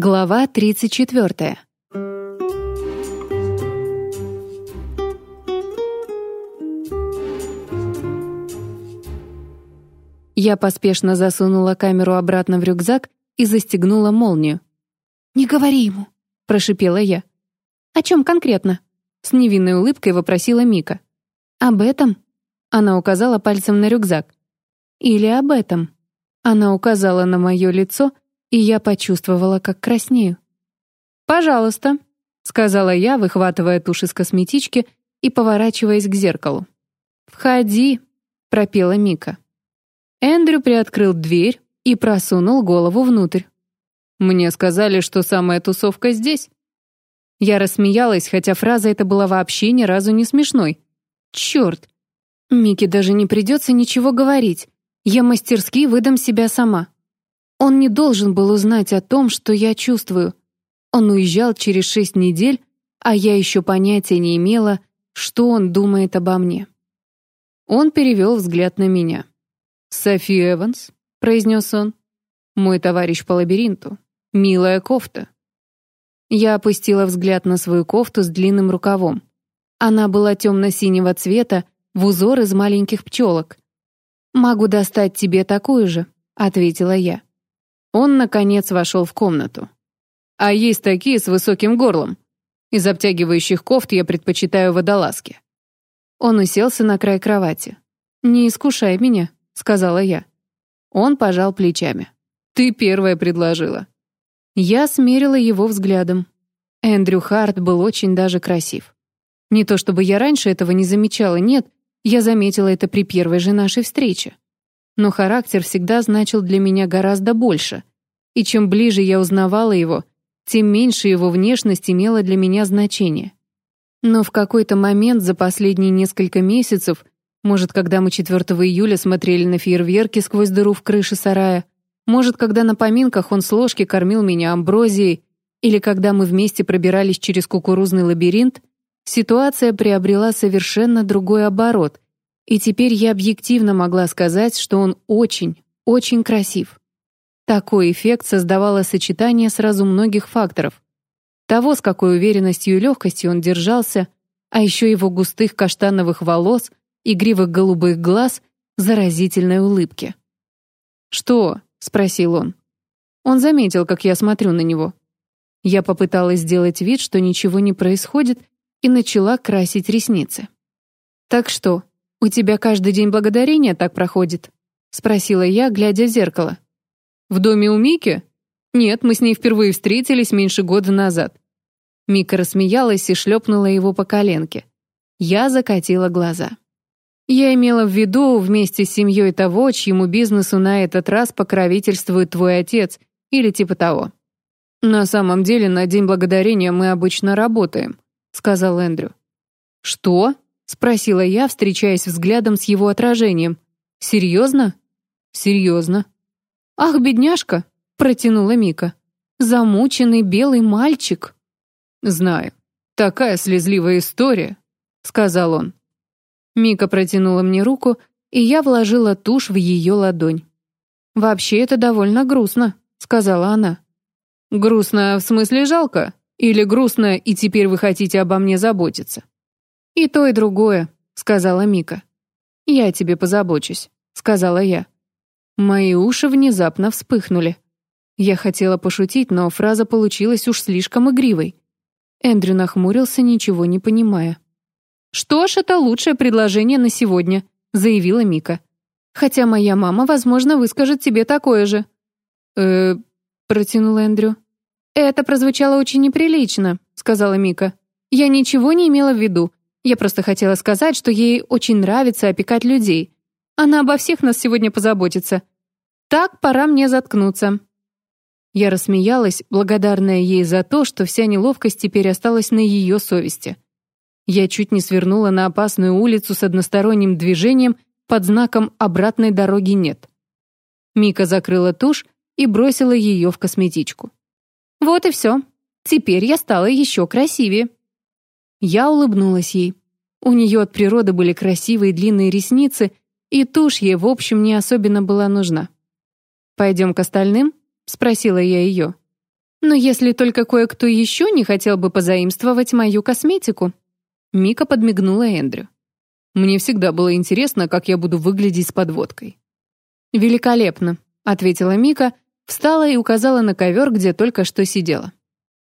Глава 34. Я поспешно засунула камеру обратно в рюкзак и застегнула молнию. «Не говори ему», — прошипела я. «О чем конкретно?» — с невинной улыбкой вопросила Мика. «Об этом?» — она указала пальцем на рюкзак. «Или об этом?» Она указала на мое лицо — и я почувствовала, как краснею. «Пожалуйста», — сказала я, выхватывая тушь из косметички и поворачиваясь к зеркалу. «Входи», — пропела Мика. Эндрю приоткрыл дверь и просунул голову внутрь. «Мне сказали, что самая тусовка здесь». Я рассмеялась, хотя фраза эта была вообще ни разу не смешной. «Черт! Мике даже не придется ничего говорить. Я мастерски выдам себя сама». Он не должен был узнать о том, что я чувствую. Он уезжал через шесть недель, а я еще понятия не имела, что он думает обо мне. Он перевел взгляд на меня. «Софи Эванс», — произнес он, — «мой товарищ по лабиринту. Милая кофта». Я опустила взгляд на свою кофту с длинным рукавом. Она была темно-синего цвета, в узор из маленьких пчелок. «Могу достать тебе такую же», — ответила я. Он, наконец, вошел в комнату. А есть такие с высоким горлом. Из обтягивающих кофт я предпочитаю водолазки. Он уселся на край кровати. «Не искушай меня», — сказала я. Он пожал плечами. «Ты первая предложила». Я смерила его взглядом. Эндрю Харт был очень даже красив. Не то чтобы я раньше этого не замечала, нет, я заметила это при первой же нашей встрече. Но характер всегда значил для меня гораздо больше, и чем ближе я узнавала его, тем меньше его внешность имела для меня значение. Но в какой-то момент за последние несколько месяцев, может, когда мы 4 июля смотрели на фейерверки сквозь дыру в крыше сарая, может, когда на поминках он с ложки кормил меня амброзией, или когда мы вместе пробирались через кукурузный лабиринт, ситуация приобрела совершенно другой оборот, и теперь я объективно могла сказать, что он очень, очень красив. Такой эффект создавало сочетание сразу многих факторов. Того, с какой уверенностью и легкостью он держался, а еще его густых каштановых волос, игривых голубых глаз, заразительной улыбки. «Что?» — спросил он. Он заметил, как я смотрю на него. Я попыталась сделать вид, что ничего не происходит, и начала красить ресницы. «Так что, у тебя каждый день благодарения так проходит?» — спросила я, глядя в зеркало. В доме у Мики? Нет, мы с ней впервые встретились меньше года назад. Мика рассмеялась и шлепнула его по коленке. Я закатила глаза. Я имела в виду вместе с семьей того, чьему бизнесу на этот раз покровительствует твой отец, или типа того. На самом деле, на День Благодарения мы обычно работаем, сказал Эндрю. Что? Спросила я, встречаясь взглядом с его отражением. Серьезно? Серьезно, «Ах, бедняжка!» — протянула Мика. «Замученный белый мальчик». «Знаю. Такая слезливая история», — сказал он. Мика протянула мне руку, и я вложила тушь в ее ладонь. «Вообще это довольно грустно», — сказала она. «Грустно в смысле жалко? Или грустно, и теперь вы хотите обо мне заботиться?» «И то, и другое», — сказала Мика. «Я тебе позабочусь», — сказала я. Мои уши внезапно вспыхнули. Я хотела пошутить, но фраза получилась уж слишком игривой. Эндрю нахмурился, ничего не понимая. «Что ж, это лучшее предложение на сегодня», — заявила Мика. «Хотя моя мама, возможно, выскажет тебе такое же». «Э-э...» протянул Эндрю. «Это прозвучало очень неприлично», — сказала Мика. «Я ничего не имела в виду. Я просто хотела сказать, что ей очень нравится опекать людей. Она обо всех нас сегодня позаботится. Так, пора мне заткнуться». Я рассмеялась, благодарная ей за то, что вся неловкость теперь осталась на ее совести. Я чуть не свернула на опасную улицу с односторонним движением под знаком «обратной дороги нет». Мика закрыла тушь и бросила ее в косметичку. «Вот и все. Теперь я стала еще красивее». Я улыбнулась ей. У нее от природы были красивые длинные ресницы и тушь ей, в общем, не особенно была нужна. «Пойдем к остальным?» — спросила я ее. Но если только кое-кто еще не хотел бы позаимствовать мою косметику. Мика подмигнула Эндрю. Мне всегда было интересно, как я буду выглядеть с подводкой. «Великолепно», — ответила Мика, встала и указала на ковер, где только что сидела.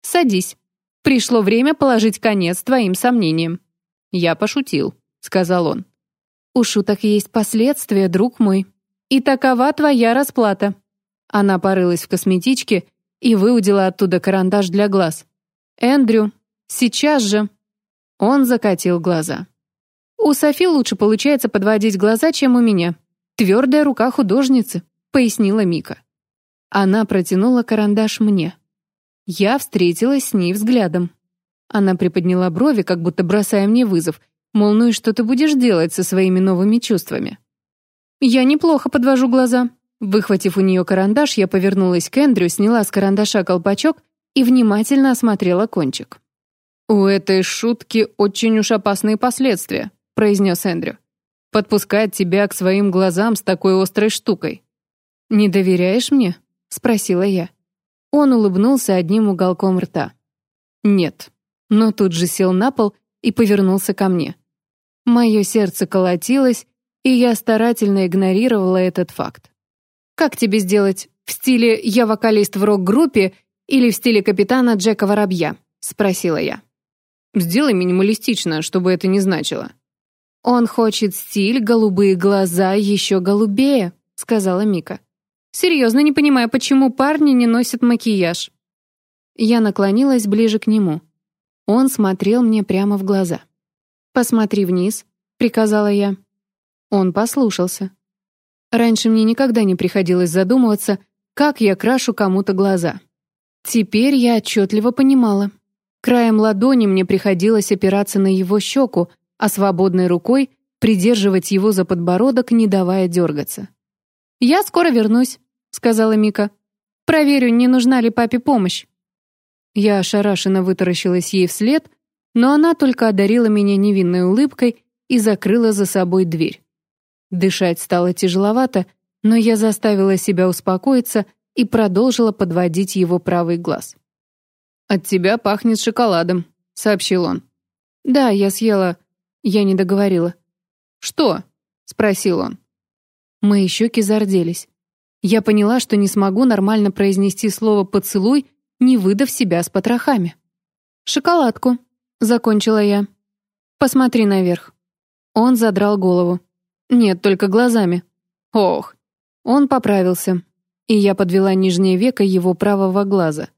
«Садись. Пришло время положить конец твоим сомнениям». «Я пошутил», — сказал он. «У шуток есть последствия, друг мой. И такова твоя расплата». Она порылась в косметичке и выудила оттуда карандаш для глаз. «Эндрю, сейчас же!» Он закатил глаза. «У Софи лучше получается подводить глаза, чем у меня. Твердая рука художницы», — пояснила Мика. Она протянула карандаш мне. Я встретилась с ней взглядом. Она приподняла брови, как будто бросая мне вызов, мол, ну и что ты будешь делать со своими новыми чувствами? Я неплохо подвожу глаза, Выхватив у нее карандаш, я повернулась к Эндрю, сняла с карандаша колпачок и внимательно осмотрела кончик. «У этой шутки очень уж опасные последствия», — произнес Эндрю. «Подпускать тебя к своим глазам с такой острой штукой». «Не доверяешь мне?» — спросила я. Он улыбнулся одним уголком рта. «Нет», но тут же сел на пол и повернулся ко мне. Мое сердце колотилось, и я старательно игнорировала этот факт. Как тебе сделать? В стиле «я вокалист в рок-группе» или в стиле капитана Джека Воробья?» — спросила я. «Сделай минималистично, чтобы это не значило». «Он хочет стиль, голубые глаза, еще голубее», — сказала Мика. «Серьезно не понимаю, почему парни не носят макияж». Я наклонилась ближе к нему. Он смотрел мне прямо в глаза. «Посмотри вниз», — приказала я. Он послушался. Раньше мне никогда не приходилось задумываться, как я крашу кому-то глаза. Теперь я отчетливо понимала. Краем ладони мне приходилось опираться на его щеку, а свободной рукой придерживать его за подбородок, не давая дергаться. «Я скоро вернусь», — сказала Мика. «Проверю, не нужна ли папе помощь». Я ошарашенно вытаращилась ей вслед, но она только одарила меня невинной улыбкой и закрыла за собой дверь. Дышать стало тяжеловато, но я заставила себя успокоиться и продолжила подводить его правый глаз. «От тебя пахнет шоколадом», — сообщил он. «Да, я съела...» Я не договорила. «Что?» — спросил он. Мои щеки зарделись. Я поняла, что не смогу нормально произнести слово «поцелуй», не выдав себя с потрохами. «Шоколадку», — закончила я. «Посмотри наверх». Он задрал голову. Нет, только глазами. Ох. Он поправился, и я подвела нижнее веко его правого глаза.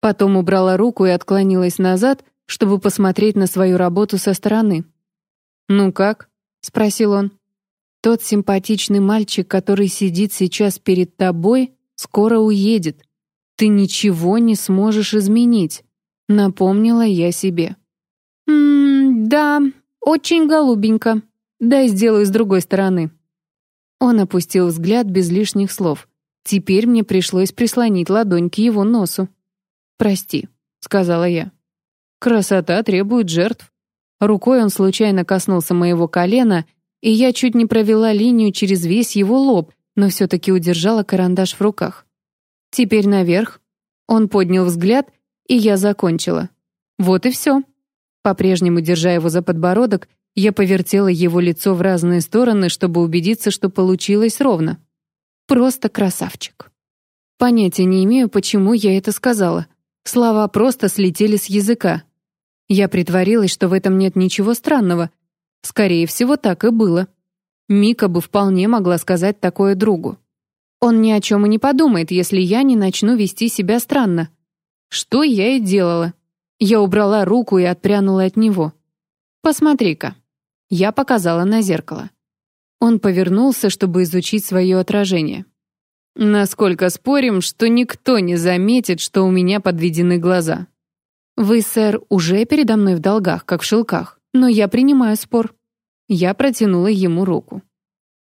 Потом убрала руку и отклонилась назад, чтобы посмотреть на свою работу со стороны. «Ну как?» — спросил он. «Тот симпатичный мальчик, который сидит сейчас перед тобой, скоро уедет. Ты ничего не сможешь изменить», — напомнила я себе. «М да, очень голубенько», Дай сделаю с другой стороны». Он опустил взгляд без лишних слов. Теперь мне пришлось прислонить ладонь к его носу. «Прости», — сказала я. «Красота требует жертв». Рукой он случайно коснулся моего колена, и я чуть не провела линию через весь его лоб, но все-таки удержала карандаш в руках. «Теперь наверх». Он поднял взгляд, и я закончила. «Вот и все». По-прежнему, держа его за подбородок, я повертела его лицо в разные стороны, чтобы убедиться, что получилось ровно. Просто красавчик. Понятия не имею, почему я это сказала. Слова просто слетели с языка. Я притворилась, что в этом нет ничего странного. Скорее всего, так и было. Мика бы вполне могла сказать такое другу. Он ни о чем и не подумает, если я не начну вести себя странно. Что я и делала. Я убрала руку и отпрянула от него. «Посмотри-ка». Я показала на зеркало. Он повернулся, чтобы изучить свое отражение. «Насколько спорим, что никто не заметит, что у меня подведены глаза?» «Вы, сэр, уже передо мной в долгах, как в шелках, но я принимаю спор». Я протянула ему руку.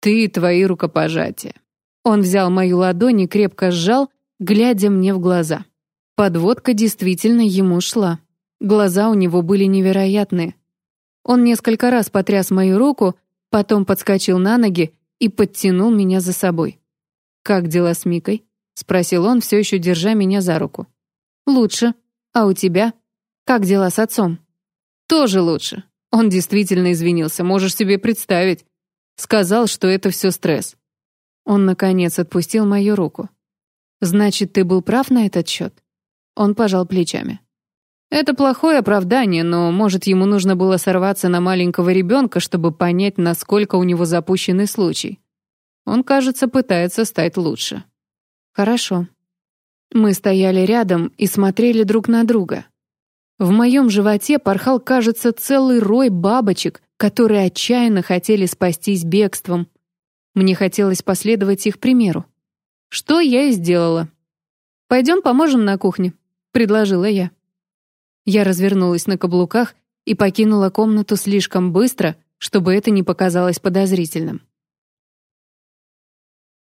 «Ты и твои рукопожатия». Он взял мою ладонь и крепко сжал, глядя мне в глаза. Подводка действительно ему шла. Глаза у него были невероятные, он несколько раз потряс мою руку, потом подскочил на ноги и подтянул меня за собой. «Как дела с Микой?» — спросил он, все еще держа меня за руку. «Лучше. А у тебя? Как дела с отцом?» «Тоже лучше. Он действительно извинился, можешь себе представить. Сказал, что это все стресс». Он, наконец, отпустил мою руку. «Значит, ты был прав на этот счет?» Он пожал плечами. Это плохое оправдание, но, может, ему нужно было сорваться на маленького ребенка, чтобы понять, насколько у него запущенный случай. Он, кажется, пытается стать лучше. Хорошо. Мы стояли рядом и смотрели друг на друга. В моем животе порхал, кажется, целый рой бабочек, которые отчаянно хотели спастись бегством. Мне хотелось последовать их примеру. Что я и сделала. «Пойдем поможем на кухне», — предложила я. Я развернулась на каблуках и покинула комнату слишком быстро, чтобы это не показалось подозрительным.